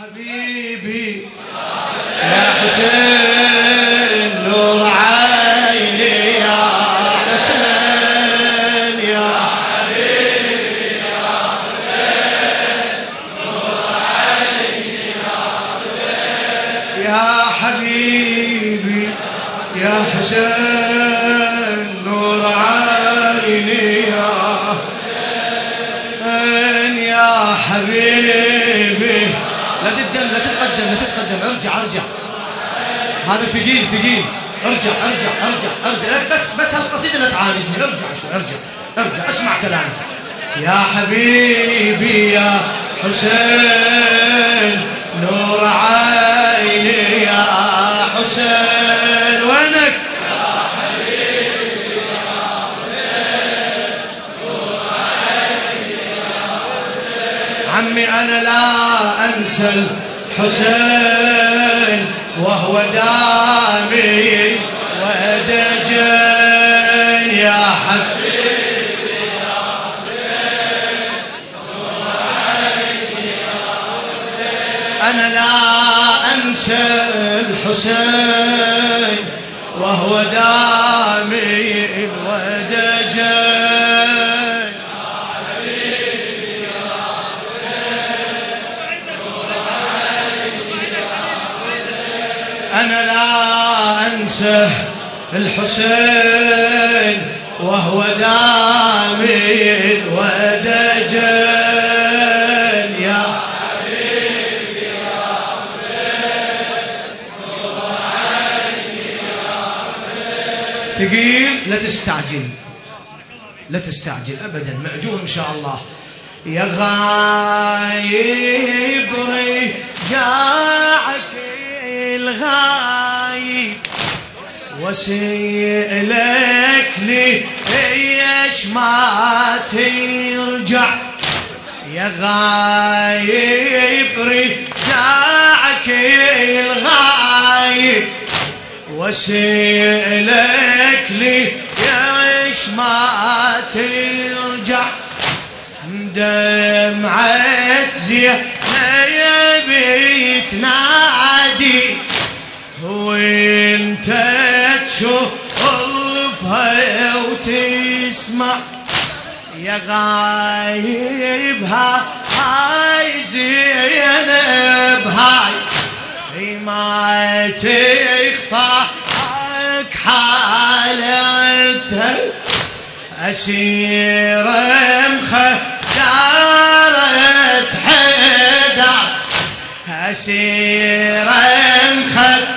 حبيبي. يا حسين نور عيني يا حسين يا حبيبي يا حسين نور عيني يا حسين يا حبيبي يا حسين نور عيني. لا تتقدم لا تتقدم لا تتقدم. ارجع ارجع. هذا ثقيل ثقيل. ارجع ارجع ارجع ارجع. بس بس هالقصيدة لا تعاندني. ارجع شوي ارجع ارجع. اسمع كلامي. يا حبيبي يا حسين نور عيني. يا حسين وينك؟ أنا لا أنسى الحسين وهو دامي ودجن يا حبيبي أنا لا أنسى الحسين وهو دامي ودجن لا أنسى الحسين وهو دامي ودجن يا حبيبي يا حسين. ثقيل لا تستعجل. لا تستعجل أبدا. مأجور إن شاء الله. يا غايب رجاعك الغايب. وسيلك لي إيش ما ترجع؟ يا غايب رجعك الغايب. وسيلك لي إيش ما ترجع؟ دمعة زينب تنادي وانت تشوفها وتسمع يا غايبها هاي زينب هاي ما تخفى حالتها أسير مخدارة حيدر أسير مخدارة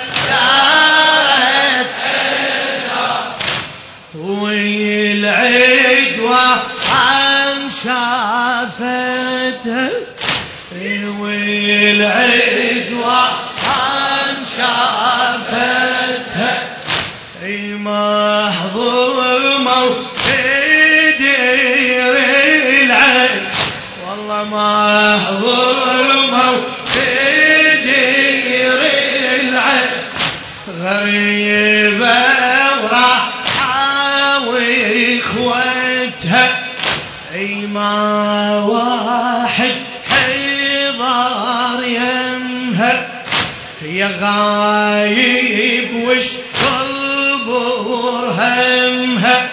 يا غايب وش طلبور همها.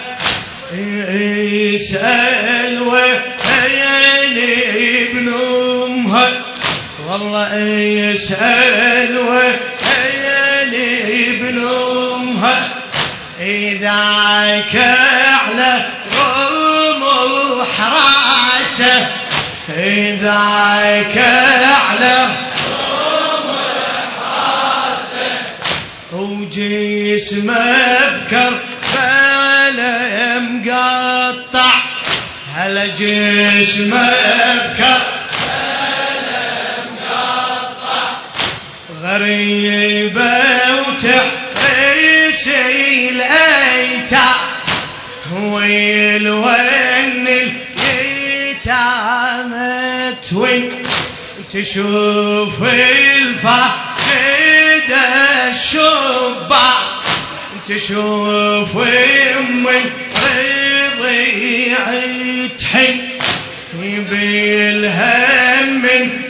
يسأل وين ابن امها والله يسأل وين ابن امها ذاك على رمح رأسه. ذاك على وجسمه بكر بلا مقطع هلا جسمه بكر؟ غريبة وتحريسي الأيتام ويلون اليتام توين. تشوف الفاقد الشبع تشوف ام الرضيع تحن بالهم من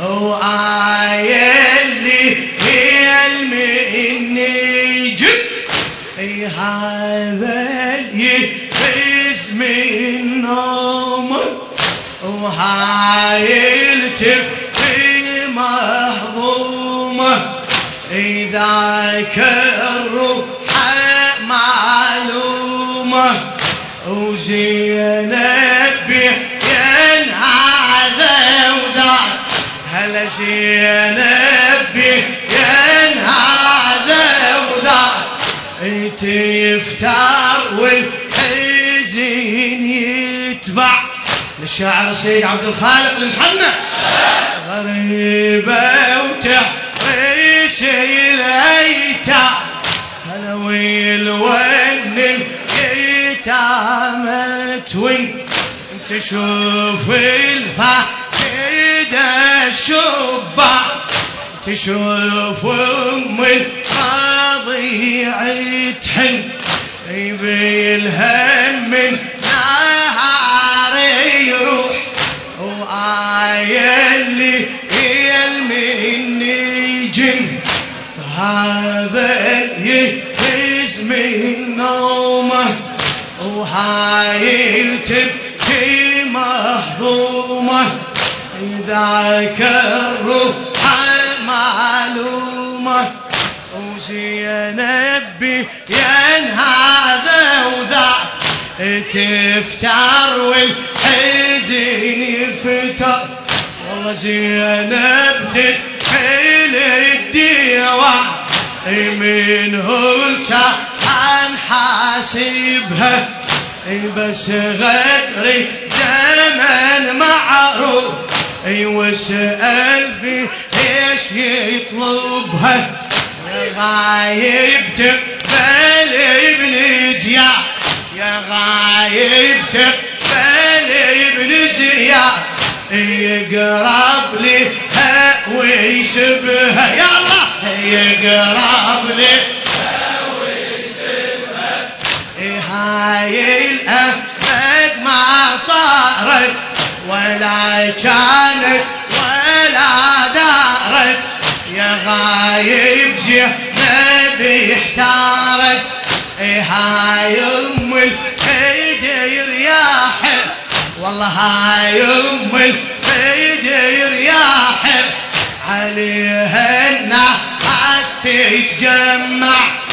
وآية اللي هي المنجم هذا يفز من نوم وهاي ذاك الروح معلومة وزينب ين هذا وذاك هلا زينب ين هذا وذاك تفتر والحزين يتبع. للشاعر سيد عبد الخالق للحنة. غريبة توين تشوف الفاقد الشبع تشوف ام الرضيع تحن. مهضومه ذاك الروح معلومه وزينب ين هذا وذا. تفتر والحزن يفتر والله زينب تدخل الديوان. من هلتا حاسبها. بس غدري زمن معروف. واسأل في إيش يطلبها؟ غايب تقبل ابن زياد يا غايب تقبل ابن زياد يقرب لي ويسبها يا الله! يقرب لي. هاي الأبد ما صارت ولا كانت ولا دارت. يا غايب زينب احتارت هاي أم الخدير يا حب. والله هاي أم الخدير يا حب. عليها الناس تتجمع.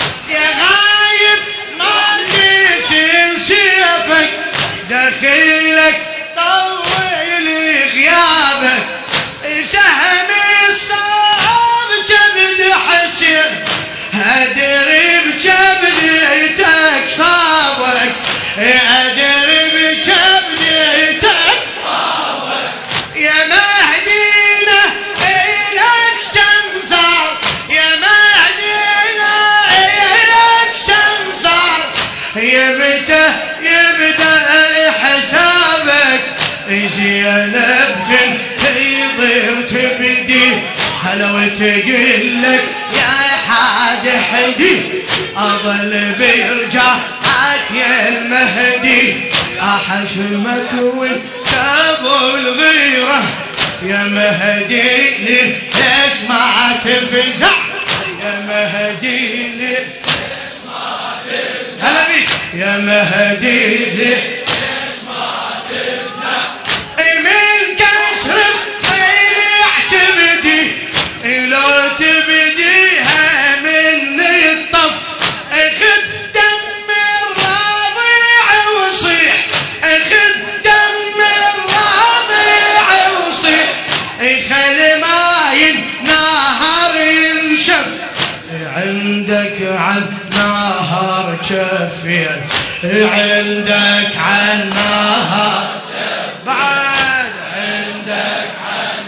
هلا وتقلك يا حاد حدي أظل بيرجعك يا المهدي. أحشمك وانتبوا الغيرة يا مهدي ليش ما تفزع؟ يا مهدي ليش ما تفزع؟ يا مهدي ليش شفيع عندك عن نهر بعد عندك عن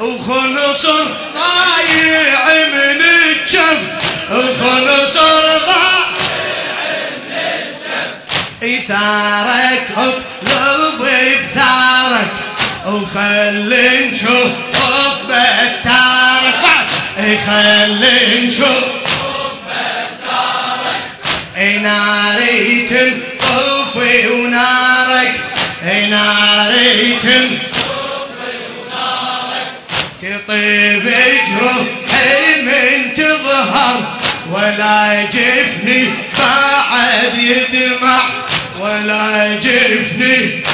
وخنصر ضايع من الجف وخنصر ضايع من إثارك اطلب بثارك وخلي نشوف بعد خلي نشوف ناري تنطفي ونارك. ونارك. تظهر. ولا جفني بعد يدمع. ولا جفني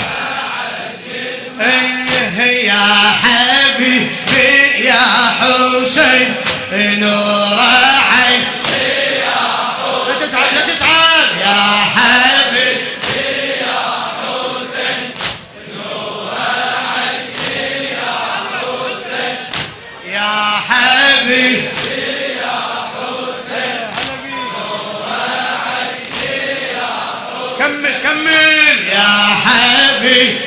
كمل كمل يا حبيبي